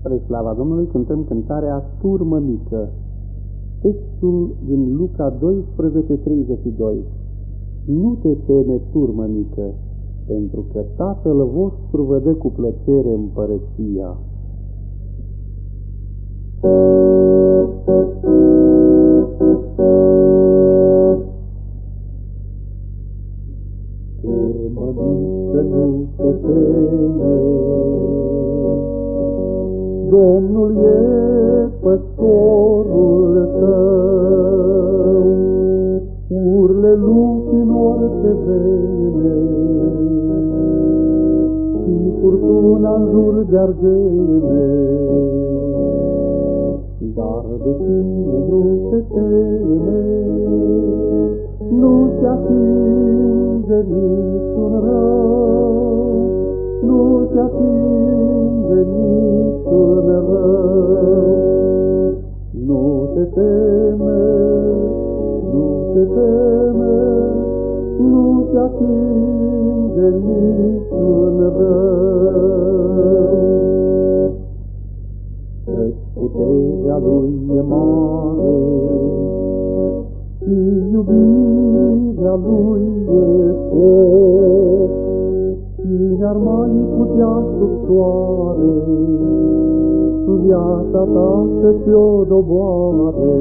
Spre slava Domnului cântăm cântarea Turmă Mică. Textul din Luca 12:32 Nu te teme, turmă mică, pentru că Tatăl vostru vă dă cu plăcere împărăția. Turmă mică, nu te teme, Domnul e păstorul tău, urle lupi în orice vreme, și furtuna în jur de argene. Dar de tine nu te teme, nu te atinge niciun rău, nu te atinge niciun rău. Nu te teme, nu te teme, nu te atinge niciun rău. Căci puterea lui e mare și iubirea lui e foc. Cine ar mai putea sub soare, viața ta să ți-o doboare,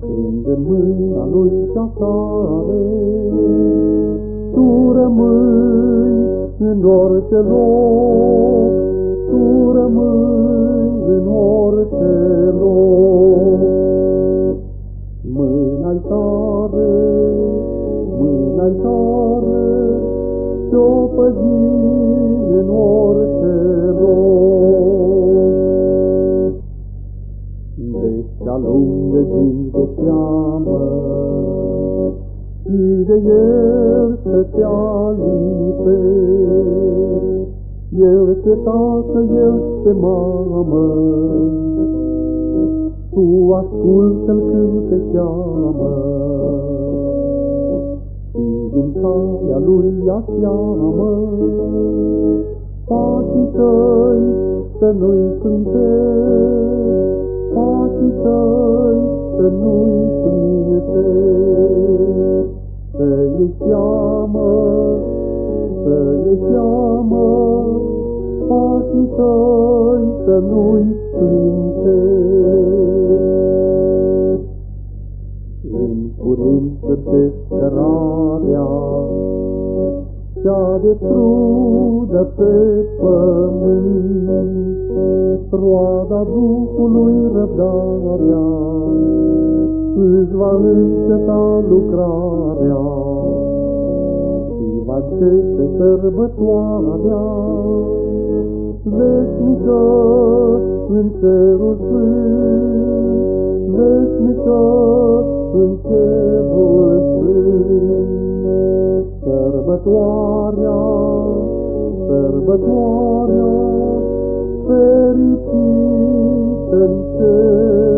când în mâna lui cea tare, tu rămâi în orice loc, tu rămâi în orice loc. Deci alungă timp de teamă și de el să te alipe. El te tată, el te mamă, tu ascultă-l când te cheamă din calea lui ia seamă. Pașii tăi să nu-i clintești, să nu-i clintești. Să iei seamă, să iei seamă, pașii tăi să nu-i clintești. În curând să descărarea cea de trudă pe pământ, roada Duhului răbdarea, își va înceta lucrarea și va începe sărbătoarea veșnică în cerul sfânt, veșnică în cerul sfânt. Sărbătoarea, sărbătoarea, fericit în cer.